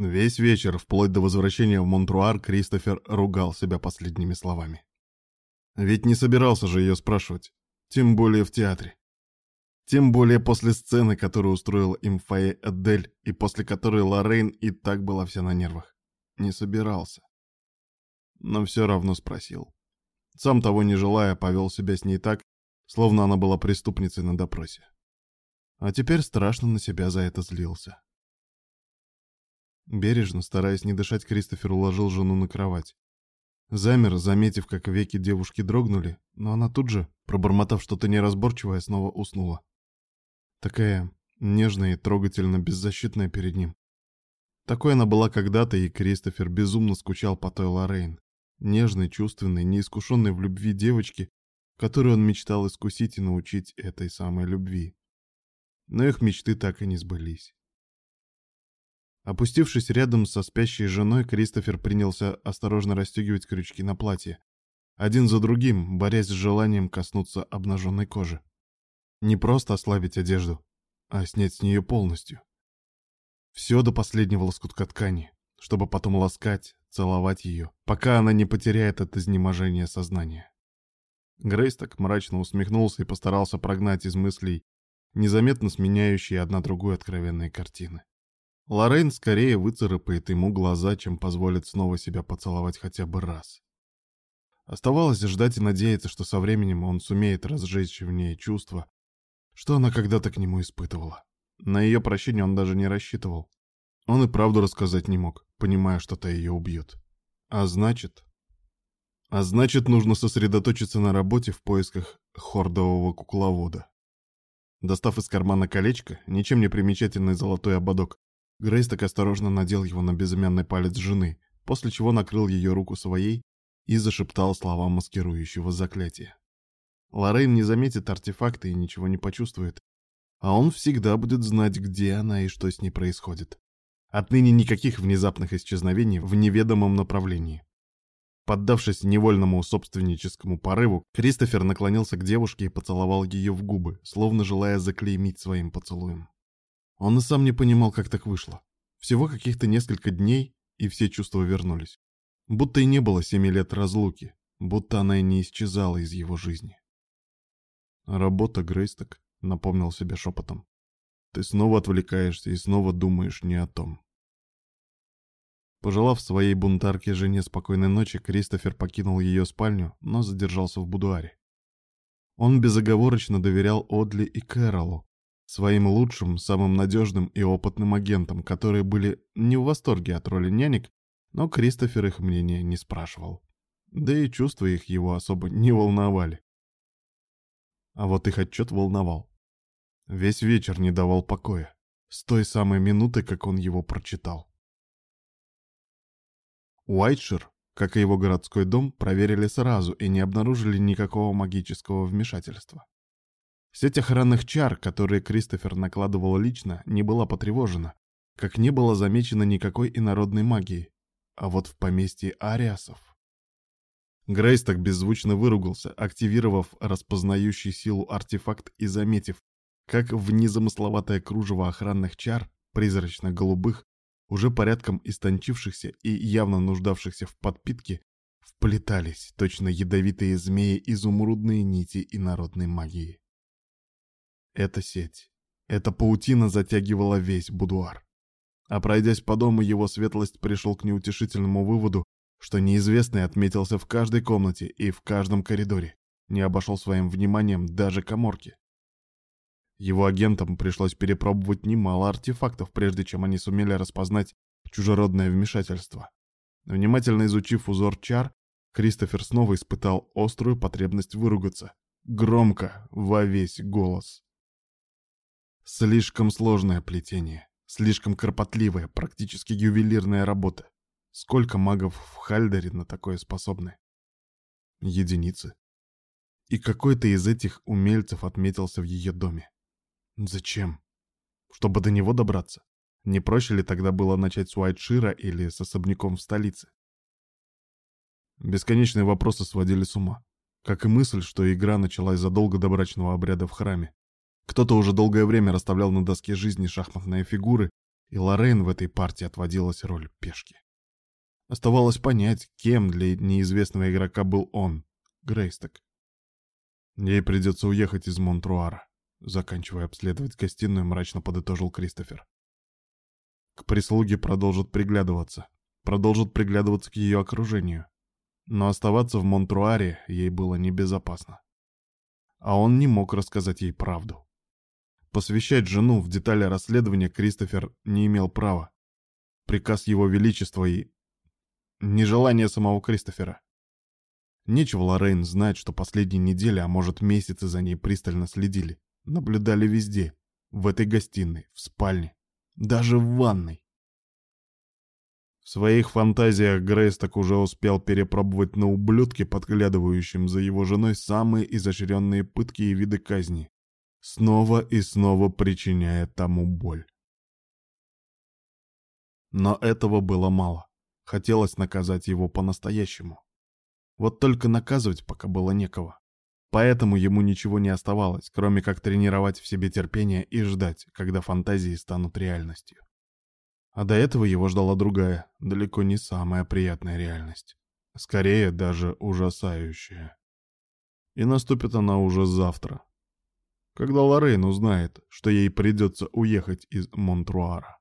Весь вечер, вплоть до возвращения в Монтруар, Кристофер ругал себя последними словами. Ведь не собирался же ее спрашивать, тем более в театре. Тем более после сцены, которую устроила им Фае Эдель, и после которой Лоррейн и так была вся на нервах. Не собирался. Но все равно спросил. Сам того не желая, повел себя с ней так, словно она была преступницей на допросе. А теперь страшно на себя за это злился. Бережно, стараясь не дышать, Кристофер уложил жену на кровать. Замер, заметив, как веки девушки дрогнули, но она тут же, пробормотав что-то неразборчивое, снова уснула. Такая нежная и трогательно беззащитная перед ним. Такой она была когда-то, и Кристофер безумно скучал по той Лоррейн. Нежной, чувственной, неискушенной в любви девочке, которую он мечтал искусить и научить этой самой любви. Но их мечты так и не сбылись. Опустившись рядом со спящей женой, Кристофер принялся осторожно расстегивать крючки на платье, один за другим, борясь с желанием коснуться обнаженной кожи. Не просто ослабить одежду, а снять с нее полностью. Все до последнего лоскутка ткани, чтобы потом ласкать, целовать ее, пока она не потеряет от изнеможения сознания. Грейс так мрачно усмехнулся и постарался прогнать из мыслей незаметно сменяющие одна другую откровенные картины. Лоррейн скорее выцарапает ему глаза, чем позволит снова себя поцеловать хотя бы раз. Оставалось ждать и надеяться, что со временем он сумеет разжечь в ней чувства, что она когда-то к нему испытывала. На ее прощение он даже не рассчитывал. Он и правду рассказать не мог, понимая, что то ее убьет. А значит... А значит, нужно сосредоточиться на работе в поисках хордового кукловода. Достав из кармана колечко, ничем не примечательный золотой ободок, Грейс так осторожно надел его на безымянный палец жены, после чего накрыл ее руку своей и зашептал слова маскирующего заклятия. Лоррейн не заметит артефакта и ничего не почувствует, а он всегда будет знать, где она и что с ней происходит. Отныне никаких внезапных исчезновений в неведомом направлении. Поддавшись невольному собственническому порыву, Кристофер наклонился к девушке и поцеловал ее в губы, словно желая заклеймить своим поцелуем. Он и сам не понимал, как так вышло. Всего каких-то несколько дней, и все чувства вернулись. Будто и не было семи лет разлуки, будто она и не исчезала из его жизни. «Работа, Грейсток», — напомнил себе шепотом. «Ты снова отвлекаешься и снова думаешь не о том». Пожелав своей бунтарке жене спокойной ночи, Кристофер покинул ее спальню, но задержался в будуаре. Он безоговорочно доверял Одли и Кэролу, своим лучшим, самым надежным и опытным агентам, которые были не в восторге от роли нянек, но Кристофер их мнения не спрашивал. Да и чувства их его особо не волновали. А вот их отчет волновал. Весь вечер не давал покоя, с той самой минуты, как он его прочитал. Уайтшир, как и его городской дом, проверили сразу и не обнаружили никакого магического вмешательства. Сеть охранных чар, которые Кристофер накладывал лично, не была потревожена, как не было замечено никакой инородной магии. А вот в поместье Ариасов... Грейс так беззвучно выругался, активировав распознающий силу артефакт и заметив, как в незамысловатое кружево охранных чар, призрачно-голубых, уже порядком истончившихся и явно нуждавшихся в подпитке, вплетались точно ядовитые змеи изумрудные нити инородной магии. Эта сеть, эта паутина затягивала весь будуар. А пройдясь по дому, его светлость пришел к неутешительному выводу, что неизвестный отметился в каждой комнате и в каждом коридоре, не обошел своим вниманием даже коморки. Его агентам пришлось перепробовать немало артефактов, прежде чем они сумели распознать чужеродное вмешательство. Внимательно изучив узор чар, Кристофер снова испытал острую потребность выругаться. Громко, во весь голос. Слишком сложное плетение, слишком кропотливая, практически ювелирная работа. Сколько магов в Хальдере на такое способны? Единицы. И какой-то из этих умельцев отметился в ее доме. Зачем? Чтобы до него добраться? Не проще ли тогда было начать с Уайтшира или с особняком в столице? Бесконечные вопросы сводили с ума. Как и мысль, что игра началась задолго до брачного обряда в храме. Кто-то уже долгое время расставлял на доске жизни шахматные фигуры и Лоррейн в этой партии отводилась роль пешки. Оставалось понять, кем для неизвестного игрока был он, Грейсток. Ей придется уехать из Монтруара. Заканчивая обследовать гостиную, мрачно подытожил Кристофер. К прислуге продолжат приглядываться. Продолжат приглядываться к ее окружению. Но оставаться в Монтруаре ей было небезопасно. А он не мог рассказать ей правду. Посвящать жену в детали расследования Кристофер не имел права. Приказ его величества и... Нежелание самого Кристофера. Нечего Лоррейн знать, что последние недели, а может месяцы за ней пристально следили. Наблюдали везде. В этой гостиной, в спальне, даже в ванной. В своих фантазиях Грейс так уже успел перепробовать на ублюдке, подглядывающем за его женой, самые изощренные пытки и виды казни, снова и снова причиняя тому боль. Но этого было мало. Хотелось наказать его по-настоящему. Вот только наказывать пока было некого. Поэтому ему ничего не оставалось, кроме как тренировать в себе терпение и ждать, когда фантазии станут реальностью. А до этого его ждала другая, далеко не самая приятная реальность. Скорее, даже ужасающая. И наступит она уже завтра. Когда Лоррейн узнает, что ей придется уехать из Монтруара.